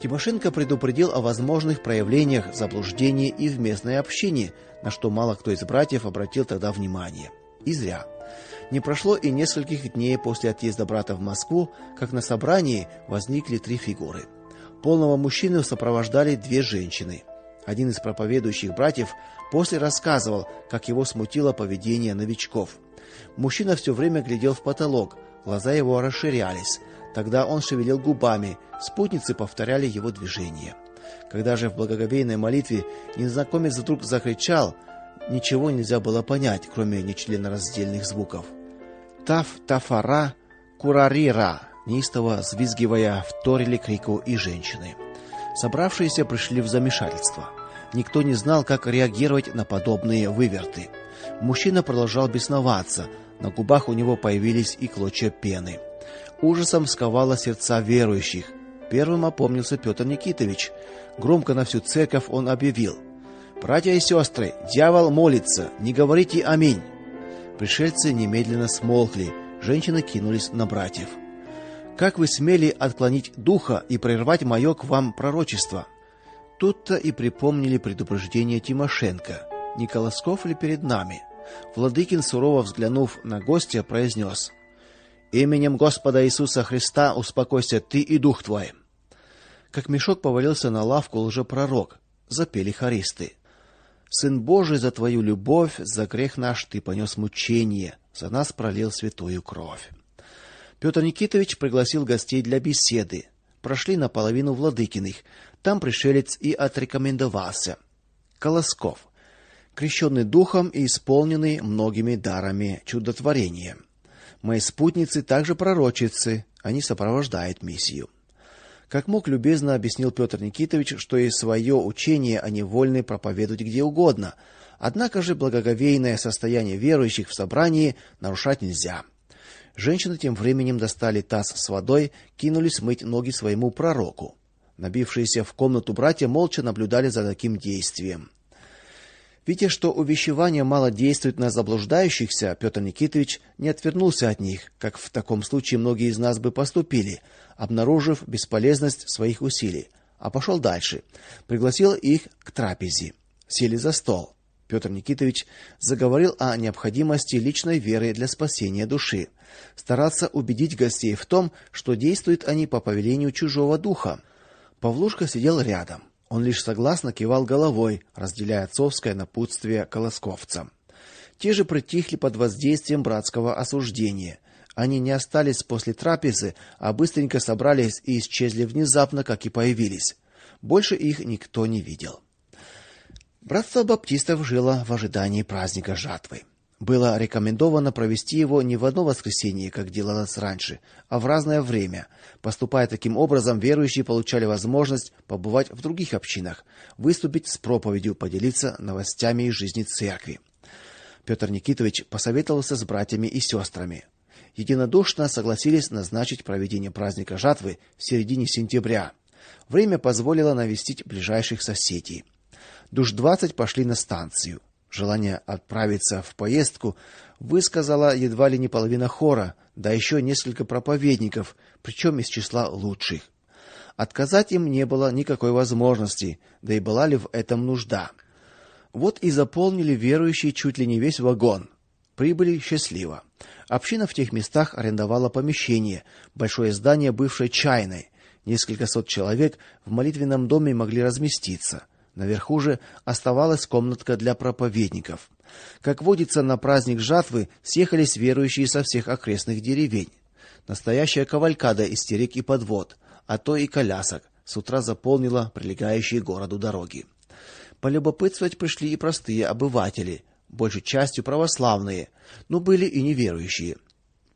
Тимошенко предупредил о возможных проявлениях заблуждения и в местной общине, на что мало кто из братьев обратил тогда внимание. И зря. Не прошло и нескольких дней после отъезда брата в Москву, как на собрании возникли три фигуры. Полного мужчину сопровождали две женщины. Один из проповедующих братьев после рассказывал, как его смутило поведение новичков. Мужчина все время глядел в потолок, глаза его расширялись. Тогда он шевелил губами, спутницы повторяли его движения. Когда же в благоговейной молитве незнакомец вдруг закричал, ничего нельзя было понять, кроме нечленораздельных звуков. Таф тафара курарира, неистово взвизгивая, вторили крику и женщины. Собравшиеся пришли в замешательство. Никто не знал, как реагировать на подобные выверты. Мужчина продолжал бесноваться, на губах у него появились и клочья пены. Ужасом сковало сердца верующих. Первым опомнился Петр Никитович. Громко на всю церковь он объявил: "Братья и сестры, дьявол молится, не говорите аминь". Пришельцы немедленно смолкли, женщины кинулись на братьев. Как вы смели отклонить духа и прервать мое к вам пророчество? Тут-то и припомнили предупреждение Тимошенко. Не Колосков ли перед нами? Владыкин сурово взглянув на гостя, произнес: Именем Господа Иисуса Христа успокойся ты и дух твой. Как мешок повалился на лавку лжепророк, запели хористы. Сын Божий, за твою любовь, за грех наш ты понес мучение, за нас пролил святую кровь. Петр Никитович пригласил гостей для беседы. Прошли наполовину Владыкиных. Там пришелец и отрекомендовался. Колосков, крещенный духом и исполненный многими дарами чудотворения. Мои спутницы также пророчицы, они сопровождают миссию. Как мог любезно объяснил Петр Никитович, что и свое учение они вольны проповедовать где угодно. Однако же благоговейное состояние верующих в собрании нарушать нельзя. Женщины тем временем достали таз с водой, кинулись мыть ноги своему пророку. Набившиеся в комнату братья молча наблюдали за таким действием. Видя, что увещевание мало действует на заблуждающихся, Петр Никитович не отвернулся от них, как в таком случае многие из нас бы поступили, обнаружив бесполезность своих усилий, а пошел дальше. Пригласил их к трапезе. Сели за стол. Петр Никитович заговорил о необходимости личной веры для спасения души, стараться убедить гостей в том, что действуют они по повелению чужого духа. Павлушка сидел рядом. Он лишь согласно кивал головой, разделяя отцовское напутствие колосковцам. Те же притихли под воздействием братского осуждения. Они не остались после трапезы, а быстренько собрались и исчезли внезапно, как и появились. Больше их никто не видел. Братство баптистов жило в ожидании праздника жатвы. Было рекомендовано провести его не в одно воскресенье, как делалось раньше, а в разное время. Поступая таким образом, верующие получали возможность побывать в других общинах, выступить с проповедью, поделиться новостями из жизни церкви. Петр Никитович посоветовался с братьями и сестрами. Единодушно согласились назначить проведение праздника жатвы в середине сентября. Время позволило навестить ближайших соседей. Душ двадцать пошли на станцию. Желание отправиться в поездку высказала едва ли не половина хора, да еще несколько проповедников, причем из числа лучших. Отказать им не было никакой возможности, да и была ли в этом нужда. Вот и заполнили верующие чуть ли не весь вагон. Прибыли счастливо. Община в тех местах арендовала помещение, большое здание бывшей чайной. Несколько сот человек в молитвенном доме могли разместиться. Наверху же оставалась комнатка для проповедников. Как водится на праздник жатвы, съехались верующие со всех окрестных деревень. Настоящая кавалькада из терек и подвод, а то и колясок, с утра заполнила прилегающие к городу дороги. Полюбопытствовать пришли и простые обыватели, большей частью православные, но были и неверующие.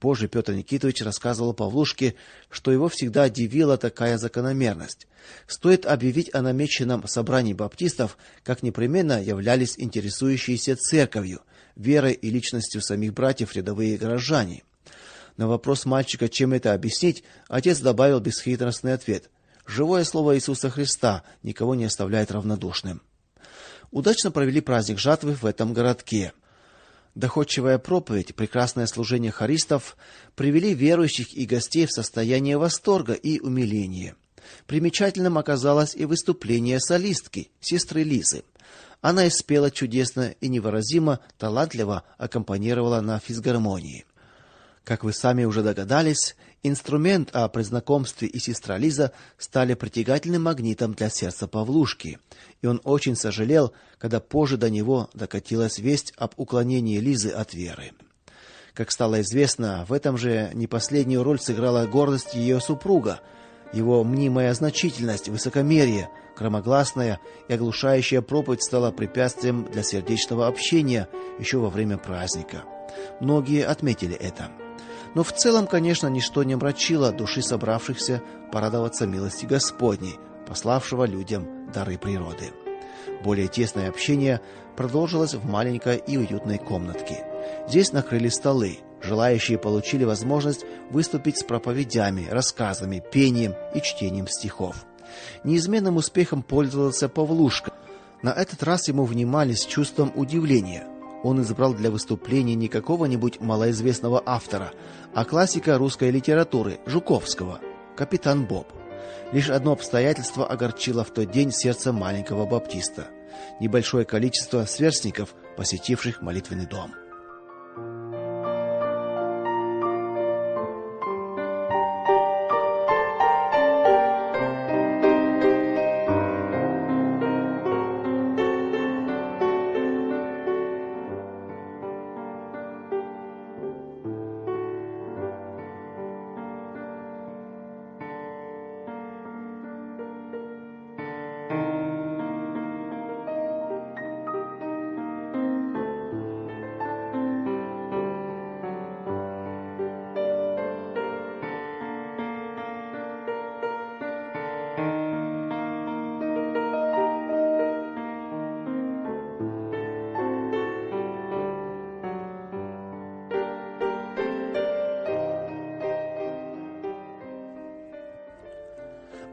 Позже Петр Никитович рассказывал Павлушке, что его всегда удивила такая закономерность. Стоит объявить о намеченном собрании баптистов, как непременно являлись интересующиеся церковью, верой и личностью самих братьев рядовые горожане. На вопрос мальчика, чем это объяснить, отец добавил бесхитростный ответ: живое слово Иисуса Христа никого не оставляет равнодушным. Удачно провели праздник жатвы в этом городке. Доходчивая проповедь, прекрасное служение хористов привели верующих и гостей в состояние восторга и умиления. Примечательным оказалось и выступление солистки, сестры Лизы. Она и спела чудесно и невыразимо талантливо аккомпанировала на физгармонии. Как вы сами уже догадались, инструмент, а при знакомстве и сестра Лиза стали притягательным магнитом для сердца Павлушки, и он очень сожалел, когда позже до него докатилась весть об уклонении Лизы от веры. Как стало известно, в этом же не последнюю роль сыграла гордость ее супруга, его мнимая значительность, высокомерие, громогласная и оглушающая проповедь стала препятствием для сердечного общения еще во время праздника. Многие отметили это. Но в целом, конечно, ничто не омрачило души собравшихся порадоваться милости Господней, пославшего людям дары природы. Более тесное общение продолжилось в маленькой и уютной комнатке. Здесь накрыли столы. Желающие получили возможность выступить с проповедями, рассказами, пением и чтением стихов. Неизменным успехом пользовался Павлушка. На этот раз ему внимали с чувством удивления. Он избрал для выступления не какого-нибудь малоизвестного автора, а классика русской литературы Жуковского, Капитан Боб. Лишь одно обстоятельство огорчило в тот день сердце маленького баптиста небольшое количество сверстников, посетивших молитвенный дом.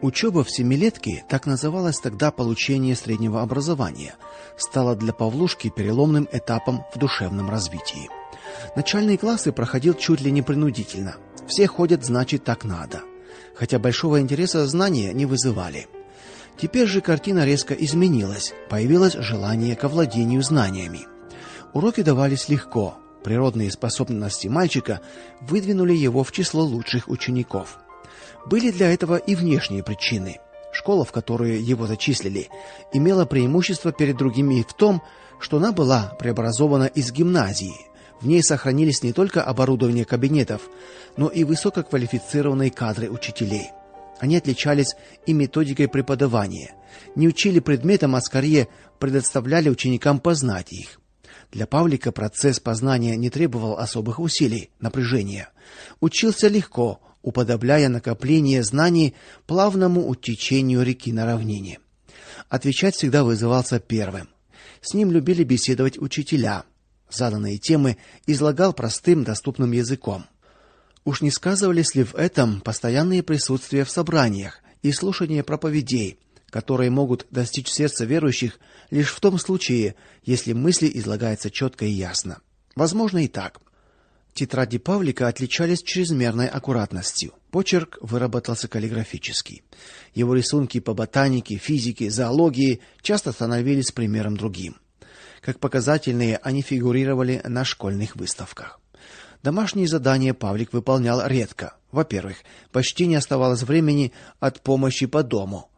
Учеба в семилетке, так называлось тогда получение среднего образования, стала для Павлушки переломным этапом в душевном развитии. Начальные классы проходил чуть ли не принудительно. Все ходят, значит, так надо. Хотя большого интереса знания не вызывали. Теперь же картина резко изменилась. Появилось желание к владению знаниями. Уроки давались легко. Природные способности мальчика выдвинули его в число лучших учеников. Были для этого и внешние причины. Школа, в которую его зачислили, имела преимущество перед другими в том, что она была преобразована из гимназии. В ней сохранились не только оборудование кабинетов, но и высококвалифицированные кадры учителей. Они отличались и методикой преподавания. Не учили предметам, а скорее предоставляли ученикам познать их. Для Павлика процесс познания не требовал особых усилий, напряжения. Учился легко, уподобляя накопление знаний плавному утечению реки на равнине. Отвечать всегда вызывался первым. С ним любили беседовать учителя. Заданные темы излагал простым, доступным языком. Уж не сказывались ли в этом постоянные присутствия в собраниях и слушание проповедей, которые могут достичь сердца верующих лишь в том случае, если мысли излагаются четко и ясно. Возможно и так. Тетради Павлика отличались чрезмерной аккуратностью. Почерк выработался каллиграфический. Его рисунки по ботанике, физике, зоологии часто становились примером другим. Как показательные, они фигурировали на школьных выставках. Домашние задания Павлик выполнял редко. Во-первых, почти не оставалось времени от помощи по дому.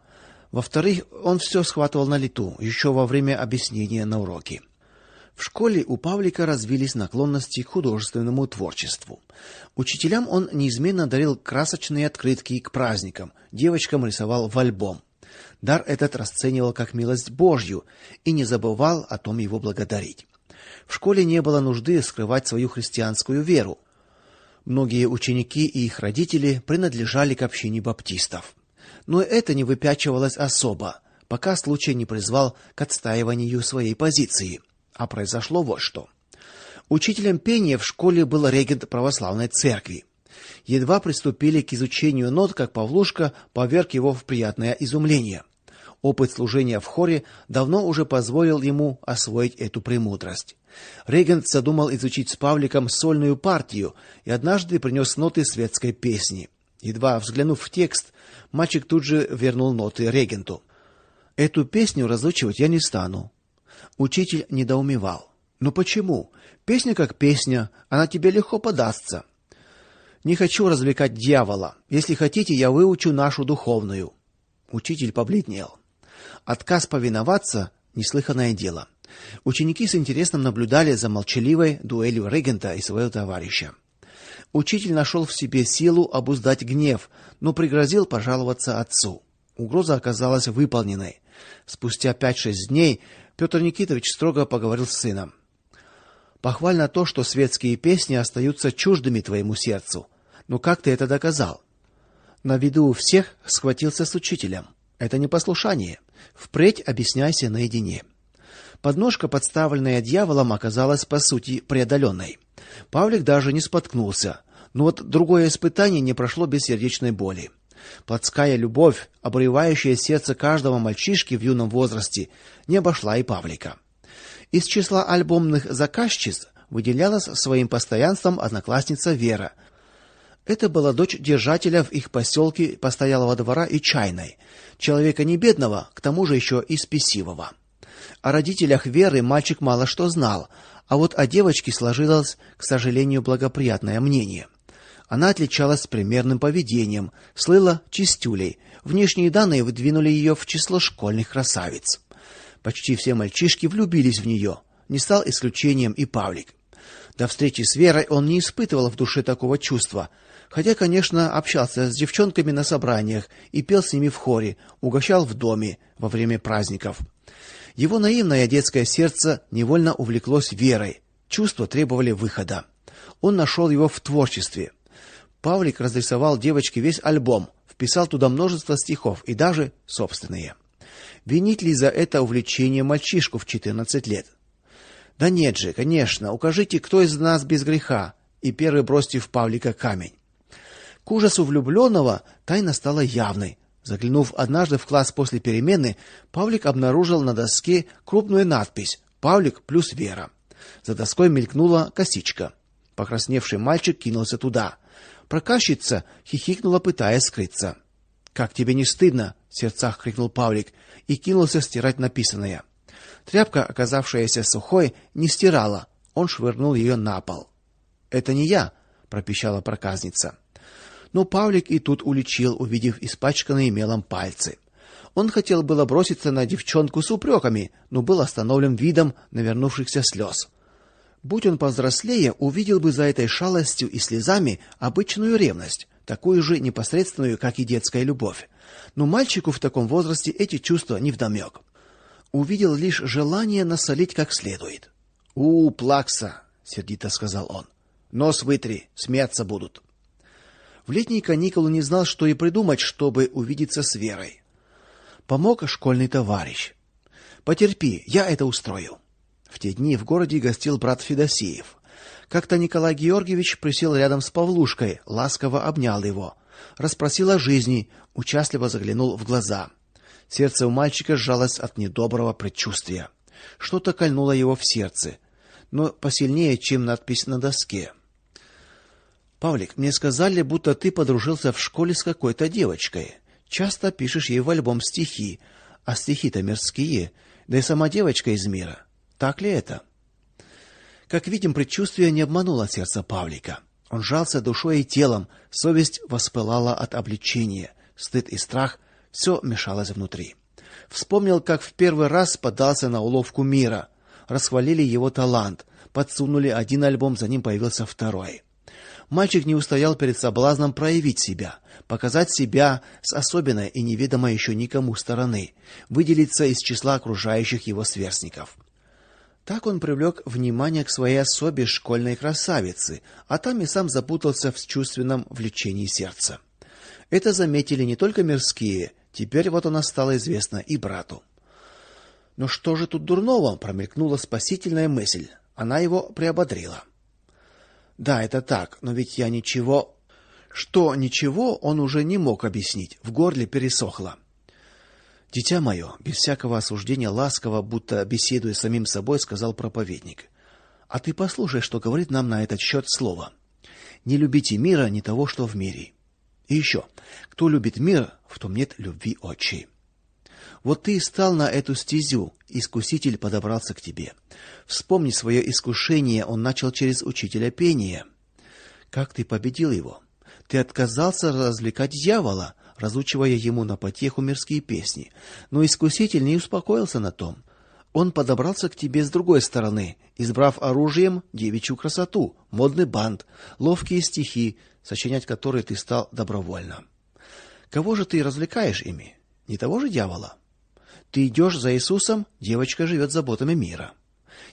Во-вторых, он все схватывал на лету, еще во время объяснения на уроке. В школе у Павлика развились наклонности к художественному творчеству. Учителям он неизменно дарил красочные открытки к праздникам, девочкам рисовал в альбом. Дар этот расценивал как милость Божью и не забывал о том его благодарить. В школе не было нужды скрывать свою христианскую веру. Многие ученики и их родители принадлежали к общине баптистов. Но это не выпячивалось особо, пока случай не призвал к отстаиванию своей позиции. А произошло вот что. Учителем пения в школе был регент православной церкви. Едва приступили к изучению нот, как Павлушка поверг его в приятное изумление. Опыт служения в хоре давно уже позволил ему освоить эту премудрость. Регент задумал изучить с Павликом сольную партию и однажды принес ноты светской песни. Едва взглянув в текст, мальчик тут же вернул ноты регенту. Эту песню разучивать я не стану. Учитель недоумевал. Ну почему? Песня как песня, она тебе легко подастся. Не хочу развлекать дьявола. Если хотите, я выучу нашу духовную. Учитель побледнел. Отказ повиноваться неслыханное дело. Ученики с интересом наблюдали за молчаливой дуэлью регента и своего товарища. Учитель нашел в себе силу обуздать гнев, но пригрозил пожаловаться отцу. Угроза оказалась выполненной. Спустя пять-шесть дней Петр Никитович строго поговорил с сыном. Похвально то, что светские песни остаются чуждыми твоему сердцу. Но как ты это доказал? На виду у всех схватился с учителем. Это не послушание. Впредь объясняйся наедине. Подножка, подставленная дьяволом, оказалась по сути преодоленной. Павлик даже не споткнулся. Но вот другое испытание не прошло без сердечной боли. Плотская любовь, обрывающая сердце каждого мальчишки в юном возрасте, не обошла и Павлика. Из числа альбомных заказчиц выделялась своим постоянством одноклассница Вера. Это была дочь держателя в их поселке постоялого двора и чайной, человека не бедного, к тому же еще и спесивого. О родителях Веры мальчик мало что знал, а вот о девочке сложилось, к сожалению, благоприятное мнение. Она отличалась примерным поведением, слыла чистюлей. Внешние данные выдвинули ее в число школьных красавиц. Почти все мальчишки влюбились в нее. Не стал исключением и Павлик. До встречи с Верой он не испытывал в душе такого чувства, хотя, конечно, общался с девчонками на собраниях и пел с ними в хоре, угощал в доме во время праздников. Его наивное детское сердце невольно увлеклось Верой. Чувства требовали выхода. Он нашел его в творчестве. Павлик разрисовал девочке весь альбом, вписал туда множество стихов и даже собственные. Винить ли за это увлечение мальчишку в 14 лет? Да нет же, конечно, укажите, кто из нас без греха, и первый бросьте в Павлика камень. К ужасу влюбленного тайна стала явной. Заглянув однажды в класс после перемены, Павлик обнаружил на доске крупную надпись: Павлик плюс Вера. За доской мелькнула косичка. Покрасневший мальчик кинулся туда. Проказчица хихикнула, пытаясь скрыться. Как тебе не стыдно, в сердцах крикнул Павлик и кинулся стирать написанное. Тряпка, оказавшаяся сухой, не стирала. Он швырнул ее на пол. "Это не я", пропищала проказница. Но Павлик и тут уличил, увидев испачканные мелом пальцы. Он хотел было броситься на девчонку с упреками, но был остановлен видом навернувшихся слез. Будь он повзрослее, увидел бы за этой шалостью и слезами обычную ревность, такую же непосредственную, как и детская любовь но мальчику в таком возрасте эти чувства не вдомек. Увидел лишь желание насолить как следует. "У, плакса", сердито сказал он. "Нос вытри, смеяться будут". В летние каникулы не знал, что и придумать, чтобы увидеться с Верой. Помог школьный товарищ. Потерпи, я это устрою. В те дни в городе гостил брат Федосеев. Как-то Николай Георгиевич присел рядом с Павлушкой, ласково обнял его расспросил о жизни, участливо заглянул в глаза. Сердце у мальчика сжалось от недоброго предчувствия. Что-то кольнуло его в сердце, но посильнее, чем надпись на доске. Павлик, мне сказали, будто ты подружился в школе с какой-то девочкой. Часто пишешь ей в альбом стихи, а стихи-то мирские, да и сама девочка из мира. Так ли это? Как видим, предчувствие не обмануло сердце Павлика. Он жался душой и телом, совесть воспылала от обличения, стыд и страх все мешалось внутри. Вспомнил, как в первый раз подался на уловку мира. Расхвалили его талант, подсунули один альбом, за ним появился второй. Мальчик не устоял перед соблазном проявить себя, показать себя с особенной и неведомой еще никому стороны, выделиться из числа окружающих его сверстников. Так он привлек внимание к своей особе школьной красавицы, а там и сам запутался в чувственном влечении сердца. Это заметили не только мирские, теперь вот она стала известна и брату. Но что же тут дурного, промелькнула спасительная мысль. Она его приободрила. Да, это так, но ведь я ничего, что ничего, он уже не мог объяснить. В горле пересохло. Дитя мое, без всякого осуждения, ласково, будто беседуя с самим собой, сказал проповедник. А ты послушай, что говорит нам на этот счет слово. Не любите мира, не того, что в мире. И еще, кто любит мир, в том нет любви отчей. Вот ты стал на эту стезю, искуситель подобрался к тебе. Вспомни свое искушение, он начал через учителя пения. Как ты победил его? Ты отказался развлекать дьявола, разучивая ему на потеху мирские песни. Но искуситель не успокоился на том. Он подобрался к тебе с другой стороны, избрав оружием девичью красоту, модный бант, ловкие стихи, сочинять которые ты стал добровольно. Кого же ты развлекаешь ими? Не того же дьявола? Ты идешь за Иисусом, девочка живет заботами мира.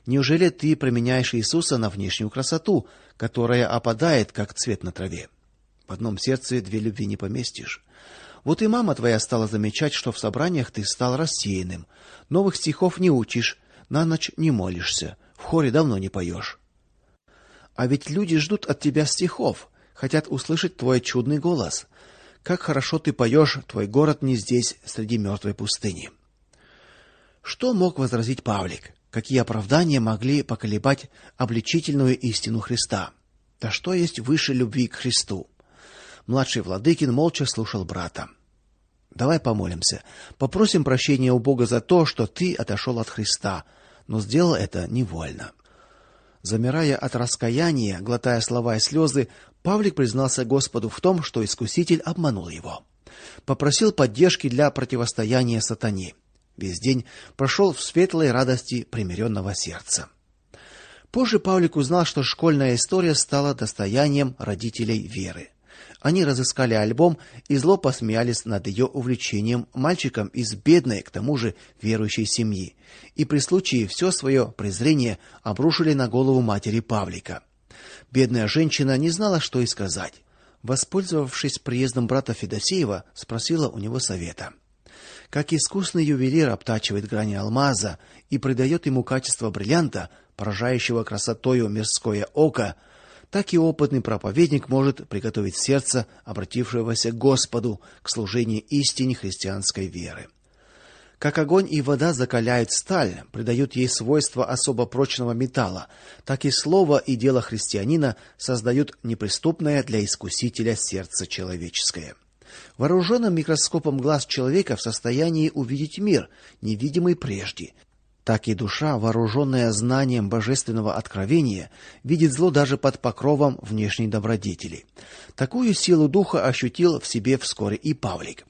Неужели ты променяешь Иисуса на внешнюю красоту, которая опадает как цвет на траве? В одном сердце две любви не поместишь. Вот и мама твоя стала замечать, что в собраниях ты стал рассеянным, новых стихов не учишь, на ночь не молишься, в хоре давно не поешь. А ведь люди ждут от тебя стихов, хотят услышать твой чудный голос. Как хорошо ты поешь, твой город не здесь, среди мертвой пустыни. Что мог возразить Павлик? Какие оправдания могли поколебать обличительную истину Христа? Да что есть выше любви к Христу? Младший владыкин молча слушал брата. Давай помолимся. Попросим прощения у Бога за то, что ты отошел от Христа, но сделал это невольно. Замирая от раскаяния, глотая слова и слезы, Павлик признался Господу в том, что искуситель обманул его. Попросил поддержки для противостояния сатане. Весь день прошел в светлой радости примиренного сердца. Позже Павлик узнал, что школьная история стала достоянием родителей Веры. Они разыскали альбом и зло посмеялись над ее увлечением мальчиком из бедной, к тому же, верующей семьи. И при случае все свое презрение обрушили на голову матери Павлика. Бедная женщина не знала, что и сказать. Воспользовавшись приездом брата Федосеева, спросила у него совета как искусный ювелир обтачивает грани алмаза и придает ему качество бриллианта, поражающего красотою мирское око, так и опытный проповедник может приготовить сердце обратившегося к Господу к служению истине христианской веры. Как огонь и вода закаляют сталь, придают ей свойства особо прочного металла, так и слово и дело христианина создают неприступное для искусителя сердце человеческое. Вооруженным микроскопом глаз человека в состоянии увидеть мир, невидимый прежде. Так и душа, вооруженная знанием божественного откровения, видит зло даже под покровом внешней добродетели. Такую силу духа ощутил в себе вскоре и Павлик.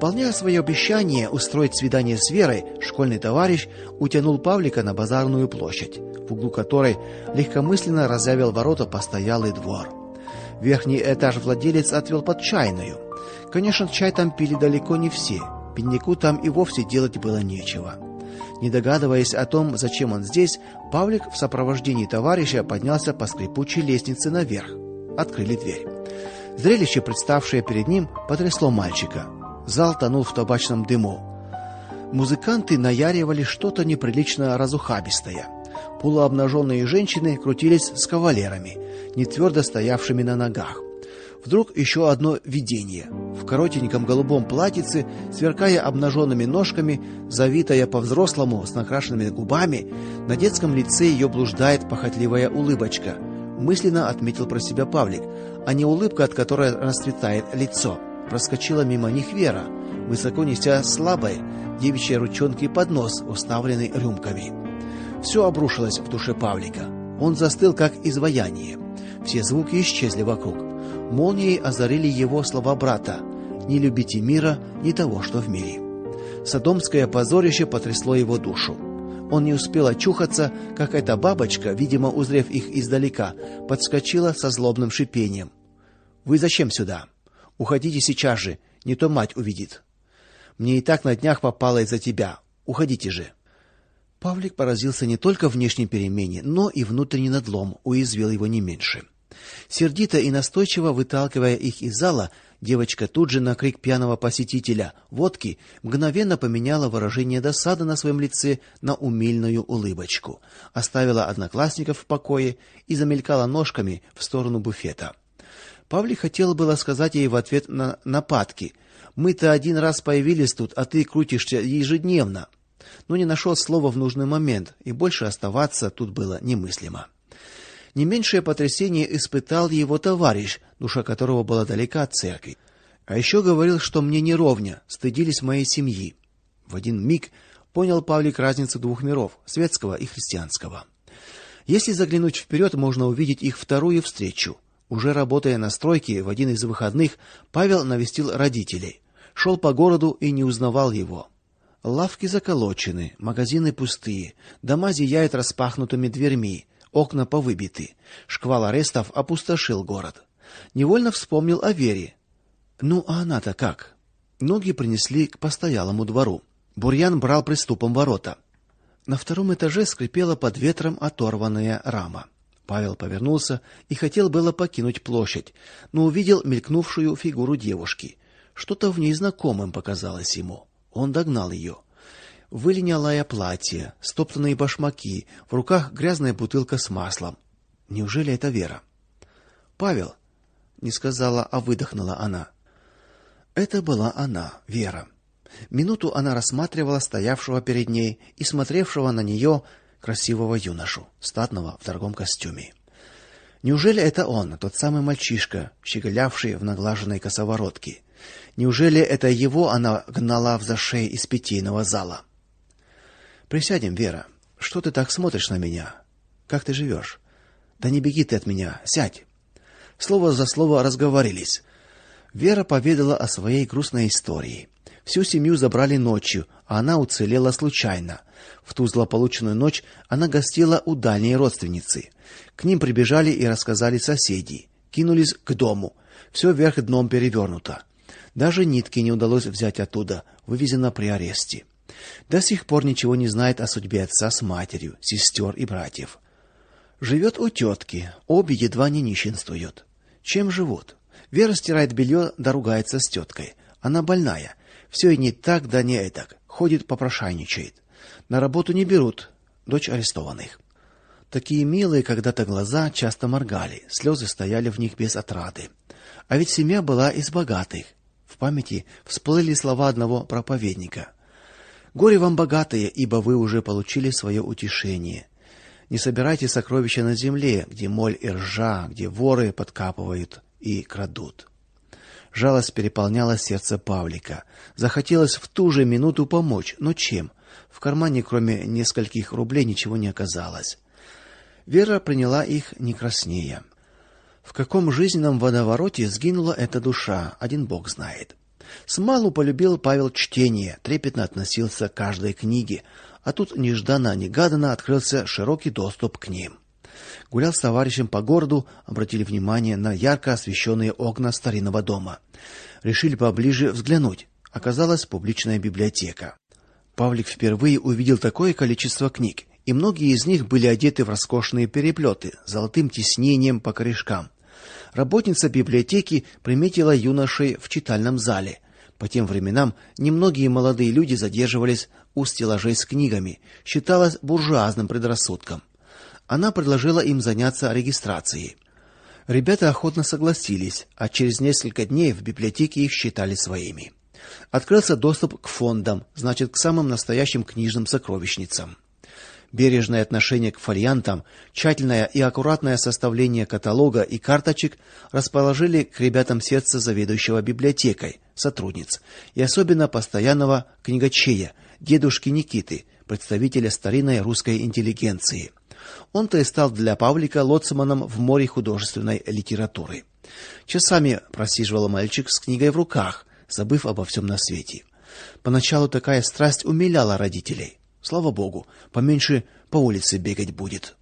Выполняя свое обещание устроить свидание с Верой, школьный товарищ утянул Павлика на базарную площадь, в углу которой легкомысленно разъявил ворота постоялый двор. Верхний этаж владелец отвел под чайную. Конечно, чай там пили далеко не все. Бедняку там и вовсе делать было нечего. Не догадываясь о том, зачем он здесь, Павлик в сопровождении товарища поднялся по скрипучей лестнице наверх. Открыли дверь. Зрелище, представшее перед ним, потрясло мальчика. Зал тонул в табачном дыму. Музыканты наяривали что-то неприлично разухабистое. Полуобнаженные женщины крутились с кавалерами, не твердо стоявшими на ногах. Вдруг еще одно видение. В коротеньком голубом платьице, сверкая обнаженными ножками, завитая по-взрослому с накрашенными губами, на детском лице ее блуждает похотливая улыбочка. Мысленно отметил про себя Павлик, а не улыбка, от которой расцветает лицо проскочила мимо них Вера, высоко неся слабой девичьей ручонки поднос, уставленный рюмками. Все обрушилось в душе Павлика. Он застыл как изваяние. Все звуки исчезли вокруг. Молнией озарили его слова брата: "Не любите мира, ни того, что в мире". Содомское позорище потрясло его душу. Он не успел очухаться, как эта бабочка, видимо, узрев их издалека, подскочила со злобным шипением. "Вы зачем сюда?" Уходите сейчас же, не то мать увидит. Мне и так на днях попало из-за тебя. Уходите же. Павлик поразился не только внешней перемене, но и внутренний надлом уязвил его не меньше. Сердито и настойчиво выталкивая их из зала, девочка тут же на крик пьяного посетителя водки мгновенно поменяла выражение досады на своем лице на умильную улыбочку, оставила одноклассников в покое и замелькала ножками в сторону буфета. Павлик хотел было сказать ей в ответ на нападки: "Мы-то один раз появились тут, а ты крутишься ежедневно" но не нашел слова в нужный момент, и больше оставаться тут было немыслимо. Не меньшее потрясение испытал его товарищ, душа которого была далека от церкви. А еще говорил, что мне не ровня, стыдились моей семьи. В один миг понял Павлик разницу двух миров, светского и христианского. Если заглянуть вперед, можно увидеть их вторую встречу. Уже работая на стройке в один из выходных, Павел навестил родителей. Шел по городу и не узнавал его. Лавки заколочены, магазины пустые, дома зияют распахнутыми дверьми, окна повыбиты. Шквал арестов опустошил город. Невольно вспомнил о Вере. Ну, а она-то как? Ноги принесли к постоялому двору. Бурьян брал приступом ворота. На втором этаже скрипела под ветром оторванная рама. Павел повернулся и хотел было покинуть площадь, но увидел мелькнувшую фигуру девушки. Что-то в ней знакомым показалось ему. Он догнал ее. Вылинялое платье, стоптанные башмаки, в руках грязная бутылка с маслом. Неужели это Вера? Павел не сказала, а выдохнула она. Это была она, Вера. Минуту она рассматривала стоявшего перед ней и смотревшего на нее красивого юношу, статного в дорогом костюме. Неужели это он, тот самый мальчишка, щеголявший в наглаженной косоворотке? Неужели это его она гнала в зашей из питейного зала? Присядем, Вера. Что ты так смотришь на меня? Как ты живешь? Да не беги ты от меня, сядь. Слово за слово разговорились. Вера поведала о своей грустной истории. Всю семью забрали ночью, она уцелела случайно. В ту злополучную ночь она гостила у дальней родственницы. К ним прибежали и рассказали соседи. Кинулись к дому. Все вверх дном перевернуто. Даже нитки не удалось взять оттуда, вывезена при аресте. До сих пор ничего не знает о судьбе отца с матерью, сестер и братьев. Живет у тетки, обе едва не нищенствуют. Чем живут? Вера стирает белье, да ругается с теткой. Она больная. Все и не так, да не этак. Ходит попрошайничает. На работу не берут. Дочь арестованных. Такие милые когда-то глаза часто моргали, слезы стояли в них без отрады. А ведь семья была из богатых. В памяти всплыли слова одного проповедника: Горе вам богатые, ибо вы уже получили свое утешение. Не собирайте сокровища на земле, где моль и ржа, где воры подкапывают и крадут. Жалость переполняла сердце Павлика. Захотелось в ту же минуту помочь, но чем? В кармане, кроме нескольких рублей, ничего не оказалось. Вера приняла их не краснея. В каком жизненном водовороте сгинула эта душа, один Бог знает. Смалу полюбил Павел чтение, трепетно относился к каждой книге, а тут нежданно-негаданно открылся широкий доступ к ним. Гулял с товарищем по городу, обратили внимание на ярко освещенные окна старинного дома. Решили поближе взглянуть. Оказалась публичная библиотека. Павлик впервые увидел такое количество книг, и многие из них были одеты в роскошные переплеты золотым тиснением по корешкам. Работница библиотеки приметила юношей в читальном зале. По тем временам немногие молодые люди задерживались у стеллажей с книгами, считалось буржуазным предрассудком. Она предложила им заняться регистрацией. Ребята охотно согласились, а через несколько дней в библиотеке их считали своими. Открылся доступ к фондам, значит, к самым настоящим книжным сокровищницам бережное отношение к фолиантам, тщательное и аккуратное составление каталога и карточек расположили к ребятам сердце заведующего библиотекой, сотрудниц, и особенно постоянного книгачея, дедушки Никиты, представителя старинной русской интеллигенции. Он-то и стал для Павлика лоцманом в море художественной литературы. Часами просиживал мальчик с книгой в руках, забыв обо всем на свете. Поначалу такая страсть умиляла родителей. Слава богу, поменьше по улице бегать будет.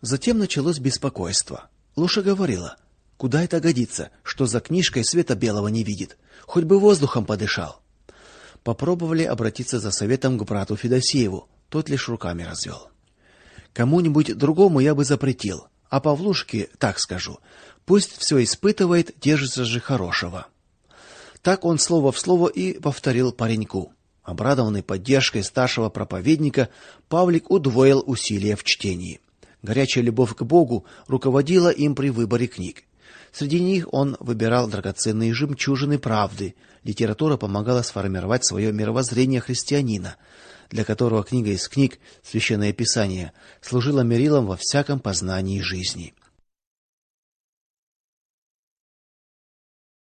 Затем началось беспокойство. Луша говорила: "Куда это годится, что за книжкой света белого не видит? Хоть бы воздухом подышал". попробовали обратиться за советом к брату Федосееву. Тот лишь руками развел. Кому-нибудь другому я бы запретил, а Павлушке так скажу: пусть все испытывает, держится же хорошего. Так он слово в слово и повторил пареньку. Обрадованный поддержкой старшего проповедника, Павлик удвоил усилия в чтении. Горячая любовь к Богу руководила им при выборе книг. Среди них он выбирал драгоценные жемчужины правды. Литература помогала сформировать свое мировоззрение христианина, для которого книга из книг, священное писание, служила мерилом во всяком познании жизни.